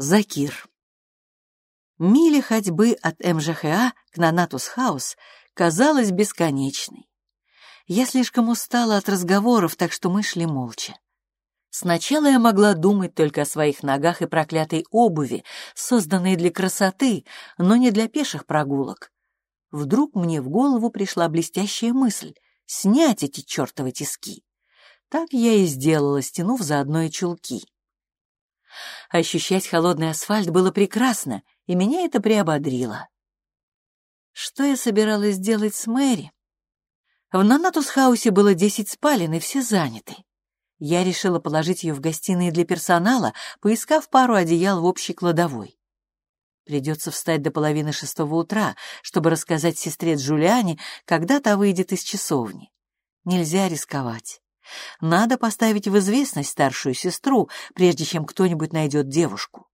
Закир. Мили ходьбы от МЖХА к Ноннатус-хаус казалась бесконечной. Я слишком устала от разговоров, так что мы шли молча. Сначала я могла думать только о своих ногах и проклятой обуви, созданной для красоты, но не для пеших прогулок. Вдруг мне в голову пришла блестящая мысль — снять эти чертовы тиски. Так я и сделала, стянув заодно и чулки. Ощущать холодный асфальт было прекрасно, и меня это приободрило. Что я собиралась делать с Мэри? В Нанатус-хаусе было десять спален, и все заняты. Я решила положить ее в гостиной для персонала, поискав пару одеял в общей кладовой. Придется встать до половины шестого утра, чтобы рассказать сестре Джулиане, когда та выйдет из часовни. Нельзя рисковать. Надо поставить в известность старшую сестру, прежде чем кто-нибудь найдет девушку.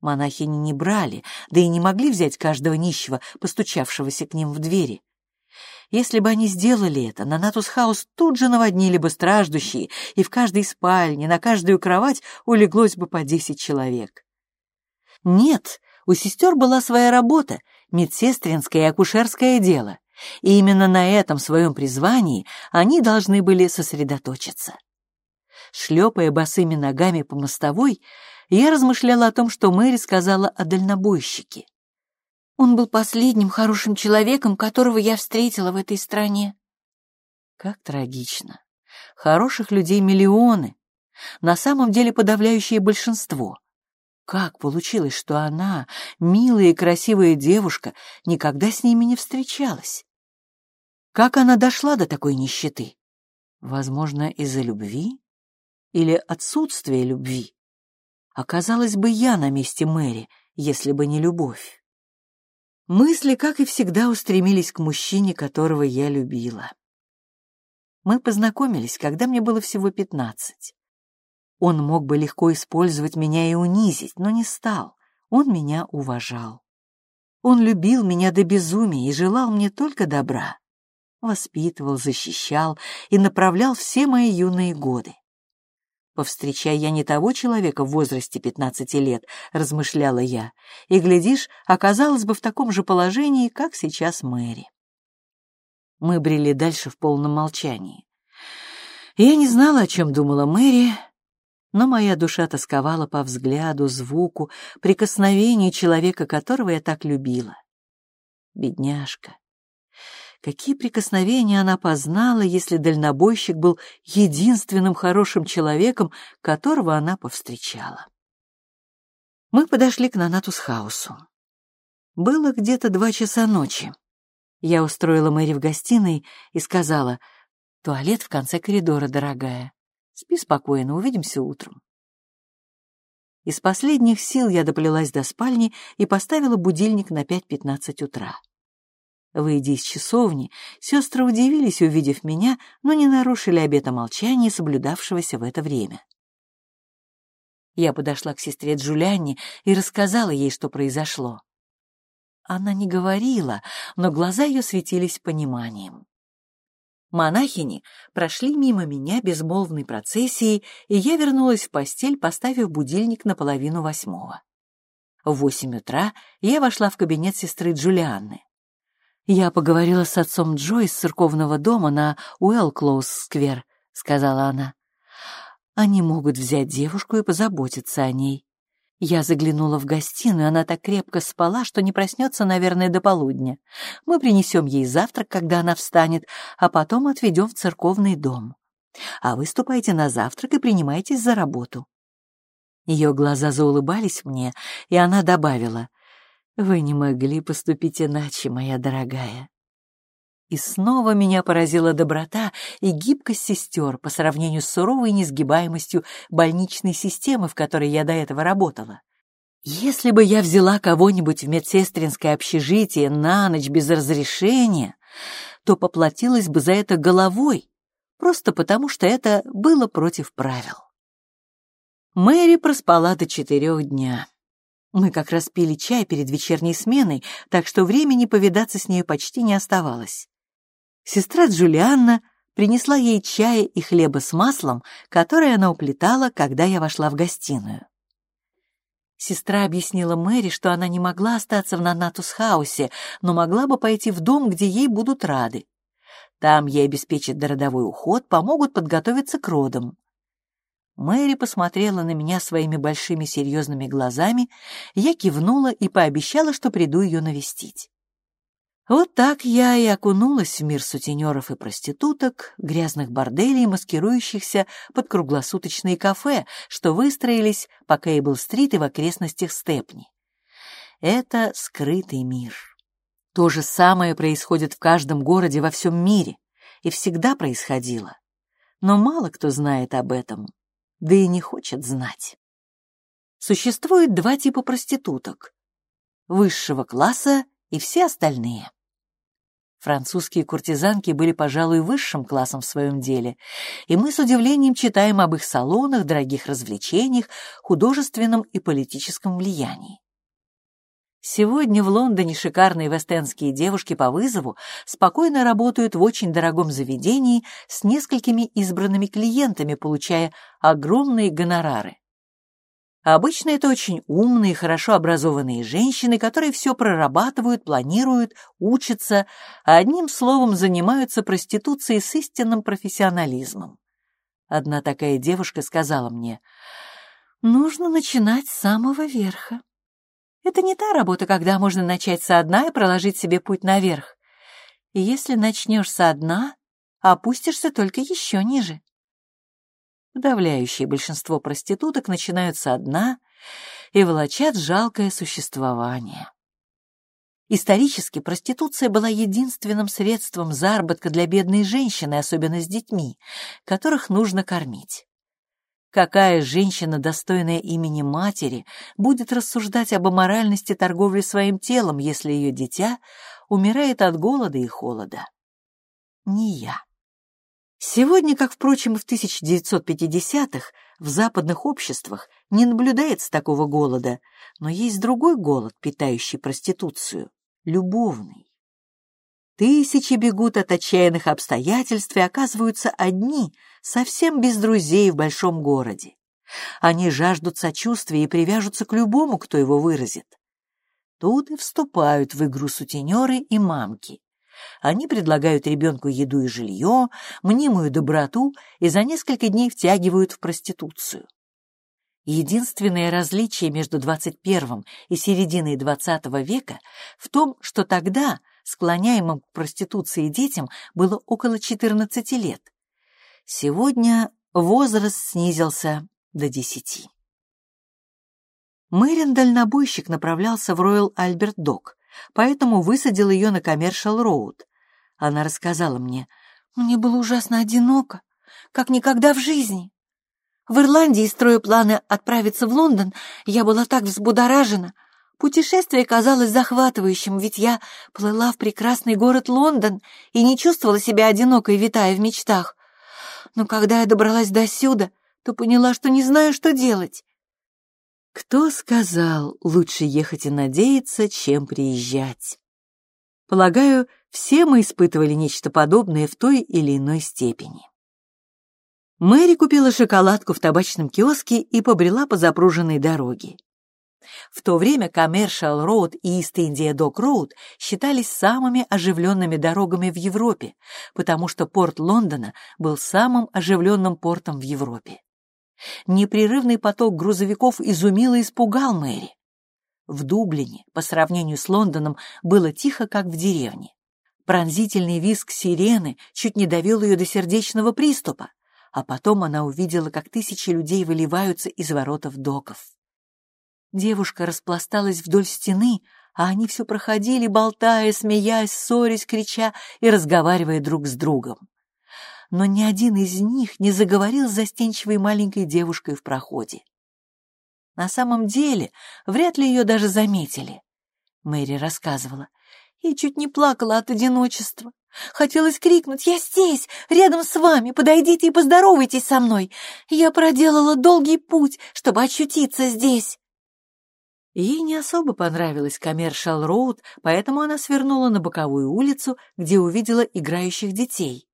Монахини не брали, да и не могли взять каждого нищего, постучавшегося к ним в двери. Если бы они сделали это, Ноннатус-хаус тут же наводнили бы страждущие, и в каждой спальне, на каждую кровать улеглось бы по десять человек. Нет, у сестер была своя работа, медсестринское и акушерское дело, и именно на этом своем призвании они должны были сосредоточиться. Шлепая босыми ногами по мостовой, я размышляла о том, что Мэри сказала о дальнобойщике. Он был последним хорошим человеком, которого я встретила в этой стране. Как трагично. Хороших людей миллионы. На самом деле подавляющее большинство. Как получилось, что она, милая и красивая девушка, никогда с ними не встречалась? Как она дошла до такой нищеты? Возможно, из-за любви? Или отсутствия любви? Оказалось бы я на месте Мэри, если бы не любовь. Мысли, как и всегда, устремились к мужчине, которого я любила. Мы познакомились, когда мне было всего пятнадцать. Он мог бы легко использовать меня и унизить, но не стал. Он меня уважал. Он любил меня до безумия и желал мне только добра. Воспитывал, защищал и направлял все мои юные годы. Повстречай я не того человека в возрасте пятнадцати лет, размышляла я, и, глядишь, оказалась бы в таком же положении, как сейчас Мэри. Мы брели дальше в полном молчании. Я не знала, о чем думала Мэри, но моя душа тосковала по взгляду, звуку, прикосновению человека, которого я так любила. Бедняжка. Какие прикосновения она познала, если дальнобойщик был единственным хорошим человеком, которого она повстречала. Мы подошли к Нанатус-хаусу. Было где-то два часа ночи. Я устроила Мэри в гостиной и сказала, «Туалет в конце коридора, дорогая. Спи спокойно, увидимся утром». Из последних сил я доплелась до спальни и поставила будильник на 5.15 утра. Выйдя из часовни, сестры удивились, увидев меня, но не нарушили обета молчания, соблюдавшегося в это время. Я подошла к сестре Джулианне и рассказала ей, что произошло. Она не говорила, но глаза ее светились пониманием. Монахини прошли мимо меня безмолвной процессией, и я вернулась в постель, поставив будильник на половину восьмого. В восемь утра я вошла в кабинет сестры Джулианны. «Я поговорила с отцом Джо из церковного дома на Уэлл-Клоуз-сквер», — сказала она. «Они могут взять девушку и позаботиться о ней». Я заглянула в гостиную, она так крепко спала, что не проснется, наверное, до полудня. Мы принесем ей завтрак, когда она встанет, а потом отведем в церковный дом. А вы ступайте на завтрак и принимайтесь за работу. Ее глаза заулыбались мне, и она добавила — вы не могли поступить иначе, моя дорогая. И снова меня поразила доброта и гибкость сестер по сравнению с суровой несгибаемостью больничной системы, в которой я до этого работала. Если бы я взяла кого-нибудь в медсестринское общежитие на ночь без разрешения, то поплатилась бы за это головой, просто потому что это было против правил. Мэри проспала до четырех дня. Мы как раз пили чай перед вечерней сменой, так что времени повидаться с ней почти не оставалось. Сестра Джулианна принесла ей чая и хлеба с маслом, который она уплетала, когда я вошла в гостиную. Сестра объяснила Мэри, что она не могла остаться в Нанатус-хаусе, но могла бы пойти в дом, где ей будут рады. Там ей обеспечат дородовой уход, помогут подготовиться к родам. Мэри посмотрела на меня своими большими серьезными глазами, я кивнула и пообещала, что приду ее навестить. Вот так я и окунулась в мир сутенеров и проституток, грязных борделей, маскирующихся под круглосуточные кафе, что выстроились по Кейбл-стрит и в окрестностях Степни. Это скрытый мир. То же самое происходит в каждом городе во всем мире и всегда происходило. Но мало кто знает об этом, да и не хочет знать. Существует два типа проституток — высшего класса и все остальные. Французские куртизанки были, пожалуй, высшим классом в своем деле, и мы с удивлением читаем об их салонах, дорогих развлечениях, художественном и политическом влиянии. Сегодня в Лондоне шикарные вестенские девушки по вызову спокойно работают в очень дорогом заведении с несколькими избранными клиентами, получая огромные гонорары. Обычно это очень умные, хорошо образованные женщины, которые все прорабатывают, планируют, учатся, а одним словом занимаются проституцией с истинным профессионализмом. Одна такая девушка сказала мне, «Нужно начинать с самого верха. Это не та работа, когда можно начать со дна и проложить себе путь наверх. И если начнешь со дна, опустишься только еще ниже. Подавляющее большинство проституток начинают со дна и волочат жалкое существование. Исторически проституция была единственным средством заработка для бедной женщины, особенно с детьми, которых нужно кормить. Какая женщина, достойная имени матери, будет рассуждать об аморальности торговли своим телом, если ее дитя умирает от голода и холода? Не я. Сегодня, как, впрочем, и в 1950-х, в западных обществах не наблюдается такого голода, но есть другой голод, питающий проституцию — любовный. Тысячи бегут от отчаянных обстоятельств и оказываются одни, совсем без друзей в большом городе. Они жаждут сочувствия и привяжутся к любому, кто его выразит. Тут и вступают в игру сутенеры и мамки. Они предлагают ребенку еду и жилье, мнимую доброту и за несколько дней втягивают в проституцию. Единственное различие между 21 и серединой 20 века в том, что тогда склоняемым к проституции детям было около 14 лет. Сегодня возраст снизился до 10. Мэрин дальнобойщик направлялся в Роyal Альберт Док, поэтому высадил ее на Коммершал Роуд. Она рассказала мне, «Мне было ужасно одиноко, как никогда в жизни. В Ирландии, строю планы отправиться в Лондон, я была так взбудоражена. Путешествие казалось захватывающим, ведь я плыла в прекрасный город Лондон и не чувствовала себя одинокой, витая в мечтах. Но когда я добралась до сюда, то поняла, что не знаю, что делать. Кто сказал, лучше ехать и надеяться, чем приезжать? Полагаю, все мы испытывали нечто подобное в той или иной степени. Мэри купила шоколадку в табачном киоске и побрела по запруженной дороге. В то время Commercial Road и East India Dock Road считались самыми оживленными дорогами в Европе, потому что порт Лондона был самым оживленным портом в Европе. Непрерывный поток грузовиков изумил и испугал Мэри. В Дублине, по сравнению с Лондоном, было тихо, как в деревне. Пронзительный визг сирены чуть не довел ее до сердечного приступа, а потом она увидела, как тысячи людей выливаются из воротов доков. Девушка распласталась вдоль стены, а они все проходили, болтая, смеясь, ссорясь, крича и разговаривая друг с другом но ни один из них не заговорил с застенчивой маленькой девушкой в проходе. На самом деле, вряд ли ее даже заметили. Мэри рассказывала. Я чуть не плакала от одиночества. Хотелось крикнуть «Я здесь, рядом с вами, подойдите и поздоровайтесь со мной! Я проделала долгий путь, чтобы очутиться здесь!» Ей не особо понравилась Коммершал Роуд, поэтому она свернула на боковую улицу, где увидела играющих детей.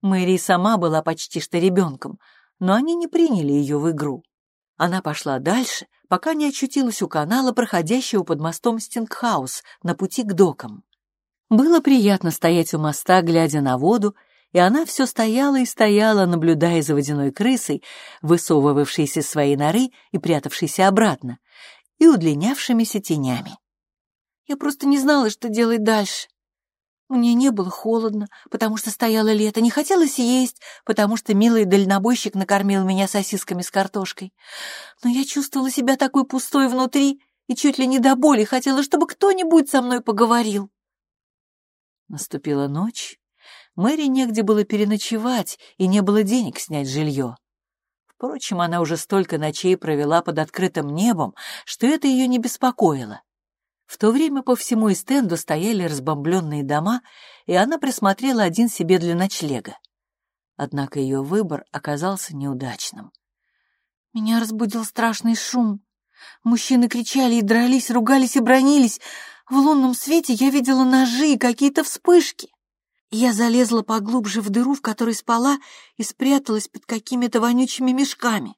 Мэри сама была почти что ребенком, но они не приняли ее в игру. Она пошла дальше, пока не очутилась у канала, проходящего под мостом Стингхаус на пути к докам. Было приятно стоять у моста, глядя на воду, и она все стояла и стояла, наблюдая за водяной крысой, высовывавшейся из своей норы и прятавшейся обратно, и удлинявшимися тенями. Я просто не знала, что делать дальше. Мне не было холодно, потому что стояло лето, не хотелось есть, потому что милый дальнобойщик накормил меня сосисками с картошкой. Но я чувствовала себя такой пустой внутри и чуть ли не до боли хотела, чтобы кто-нибудь со мной поговорил. Наступила ночь. Мэри негде было переночевать, и не было денег снять жилье. Впрочем, она уже столько ночей провела под открытым небом, что это ее не беспокоило. В то время по всему Эстенду стояли разбомбленные дома, и она присмотрела один себе для ночлега. Однако ее выбор оказался неудачным. Меня разбудил страшный шум. Мужчины кричали и дрались, ругались и бронились. В лунном свете я видела ножи и какие-то вспышки. Я залезла поглубже в дыру, в которой спала, и спряталась под какими-то вонючими мешками.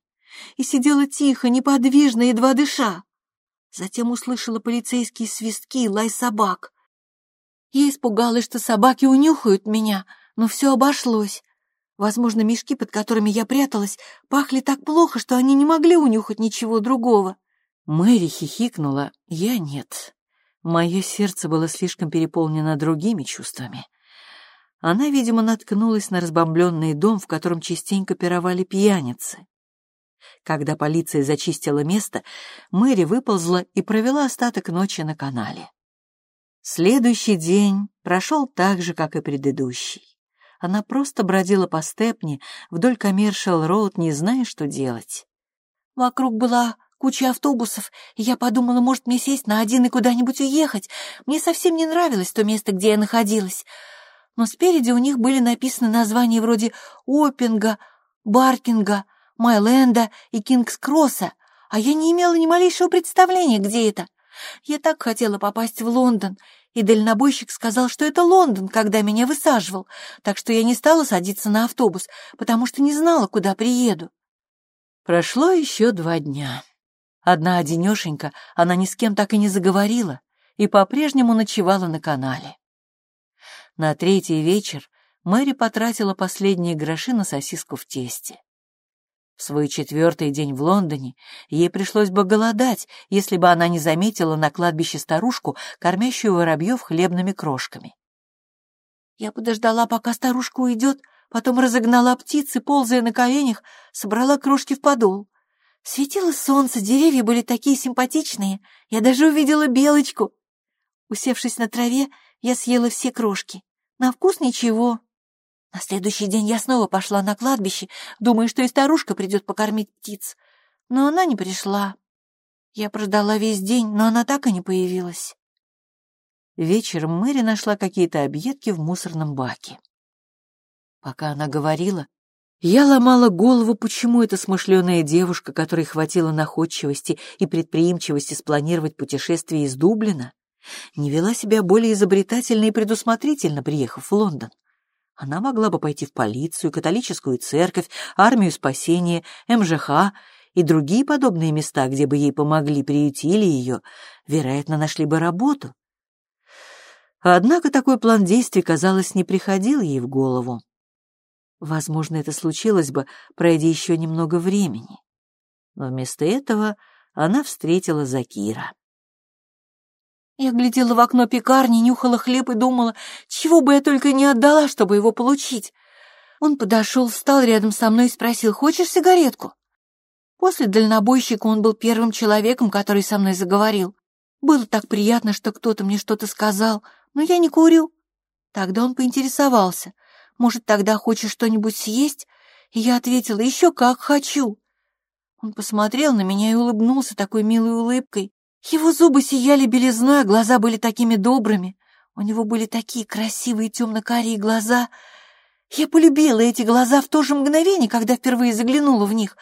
И сидела тихо, неподвижно, едва дыша. Затем услышала полицейские свистки и лай собак. Я испугалась, что собаки унюхают меня, но все обошлось. Возможно, мешки, под которыми я пряталась, пахли так плохо, что они не могли унюхать ничего другого. Мэри хихикнула, я нет. Мое сердце было слишком переполнено другими чувствами. Она, видимо, наткнулась на разбомбленный дом, в котором частенько пировали пьяницы. Когда полиция зачистила место, Мэри выползла и провела остаток ночи на канале. Следующий день прошел так же, как и предыдущий. Она просто бродила по степне вдоль Коммершал-Роуд, не зная, что делать. Вокруг была куча автобусов, и я подумала, может, мне сесть на один и куда-нибудь уехать. Мне совсем не нравилось то место, где я находилась. Но спереди у них были написаны названия вроде Опинга, Баркинга, Майленда и Кингс-Кросса, а я не имела ни малейшего представления, где это. Я так хотела попасть в Лондон, и дальнобойщик сказал, что это Лондон, когда меня высаживал, так что я не стала садиться на автобус, потому что не знала, куда приеду. Прошло еще два дня. Одна одинешенька, она ни с кем так и не заговорила и по-прежнему ночевала на канале. На третий вечер Мэри потратила последние гроши на сосиску в тесте. В свой четвертый день в Лондоне ей пришлось бы голодать, если бы она не заметила на кладбище старушку, кормящую воробьев хлебными крошками. Я подождала, пока старушка уйдет, потом разогнала птицы, ползая на коленях, собрала крошки в подол. Светило солнце, деревья были такие симпатичные, я даже увидела белочку. Усевшись на траве, я съела все крошки. На вкус ничего, на следующий день я снова пошла на кладбище, думая, что и старушка придет покормить птиц. Но она не пришла. Я прождала весь день, но она так и не появилась. Вечером Мэри нашла какие-то объедки в мусорном баке. Пока она говорила, я ломала голову, почему эта смышленая девушка, которой хватило находчивости и предприимчивости спланировать путешествие из Дублина, не вела себя более изобретательно и предусмотрительно, приехав в Лондон. Она могла бы пойти в полицию, католическую церковь, армию спасения, МЖХ и другие подобные места, где бы ей помогли, приютили ее, вероятно, нашли бы работу. Однако такой план действий, казалось, не приходил ей в голову. Возможно, это случилось бы, пройдя еще немного времени. Но вместо этого она встретила Закира. Я глядела в окно пекарни, нюхала хлеб и думала, чего бы я только не отдала, чтобы его получить. Он подошел, встал рядом со мной и спросил, «Хочешь сигаретку?» После дальнобойщика он был первым человеком, который со мной заговорил. Было так приятно, что кто-то мне что-то сказал, но я не курю. Тогда он поинтересовался, «Может, тогда хочешь что-нибудь съесть?» И я ответила, «Еще как хочу». Он посмотрел на меня и улыбнулся такой милой улыбкой. Его зубы сияли белизной, а глаза были такими добрыми. У него были такие красивые темно-карие глаза. Я полюбила эти глаза в то же мгновение, когда впервые заглянула в них.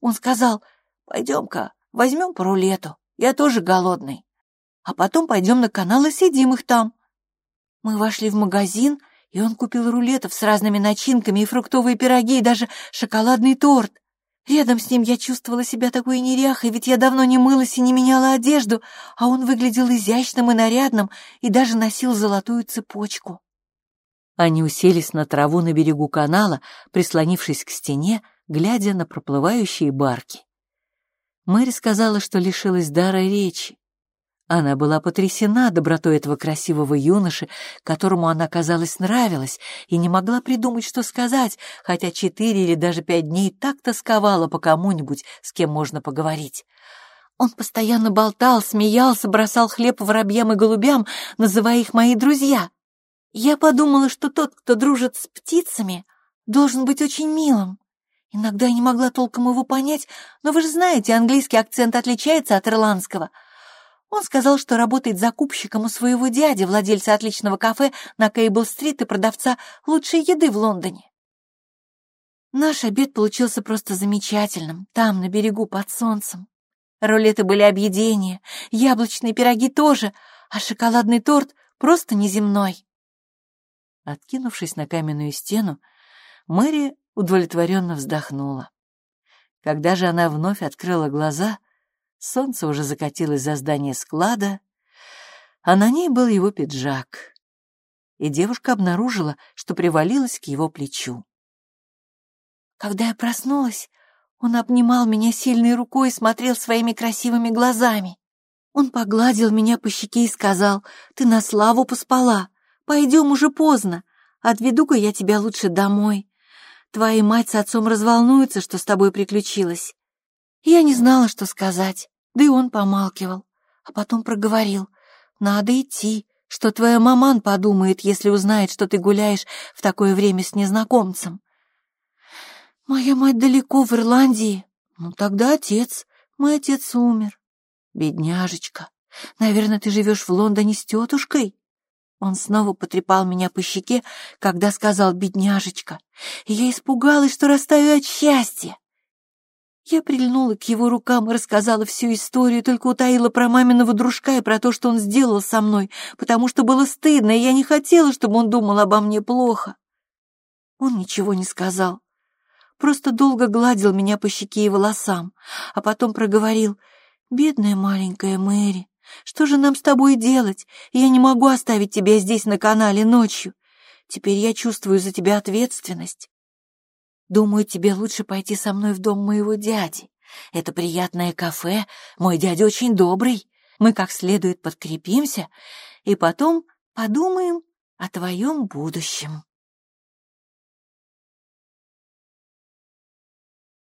Он сказал, «Пойдем-ка, возьмем по рулету, я тоже голодный. А потом пойдем на канал и съедим их там». Мы вошли в магазин, и он купил рулетов с разными начинками и фруктовые пироги, и даже шоколадный торт. Рядом с ним я чувствовала себя такой неряхой, ведь я давно не мылась и не меняла одежду, а он выглядел изящным и нарядным и даже носил золотую цепочку. Они уселись на траву на берегу канала, прислонившись к стене, глядя на проплывающие барки. Мэри сказала, что лишилась дара речи. Она была потрясена добротой этого красивого юноши, которому она, казалось, нравилась, и не могла придумать, что сказать, хотя четыре или даже пять дней так тосковала по кому-нибудь, с кем можно поговорить. Он постоянно болтал, смеялся, бросал хлеб воробьям и голубям, называя их «мои друзья». Я подумала, что тот, кто дружит с птицами, должен быть очень милым. Иногда я не могла толком его понять, но вы же знаете, английский акцент отличается от ирландского — он сказал, что работает закупщиком у своего дяди, владельца отличного кафе на Кейбл-стрит и продавца лучшей еды в Лондоне. Наш обед получился просто замечательным, там, на берегу, под солнцем. Рулеты были объедения, яблочные пироги тоже, а шоколадный торт просто неземной. Откинувшись на каменную стену, Мэри удовлетворенно вздохнула. Когда же она вновь открыла глаза, Солнце уже закатилось за здание склада, а на ней был его пиджак. И девушка обнаружила, что привалилась к его плечу. Когда я проснулась, он обнимал меня сильной рукой и смотрел своими красивыми глазами. Он погладил меня по щеке и сказал, «Ты на славу поспала. Пойдем уже поздно. Отведу-ка я тебя лучше домой. Твоя мать с отцом разволнуются, что с тобой приключилось. Я не знала, что сказать, да и он помалкивал, а потом проговорил. «Надо идти, что твоя маман подумает, если узнает, что ты гуляешь в такое время с незнакомцем». «Моя мать далеко, в Ирландии. Ну, тогда отец. Мой отец умер. Бедняжечка. Наверное, ты живешь в Лондоне с тетушкой?» Он снова потрепал меня по щеке, когда сказал «бедняжечка», и я испугалась, что растаю от счастья. Я прильнула к его рукам и рассказала всю историю, только утаила про маминого дружка и про то, что он сделал со мной, потому что было стыдно, и я не хотела, чтобы он думал обо мне плохо. Он ничего не сказал, просто долго гладил меня по щеке и волосам, а потом проговорил, «Бедная маленькая Мэри, что же нам с тобой делать? Я не могу оставить тебя здесь на канале ночью. Теперь я чувствую за тебя ответственность. Думаю, тебе лучше пойти со мной в дом моего дяди. Это приятное кафе, мой дядя очень добрый. Мы как следует подкрепимся и потом подумаем о твоем будущем.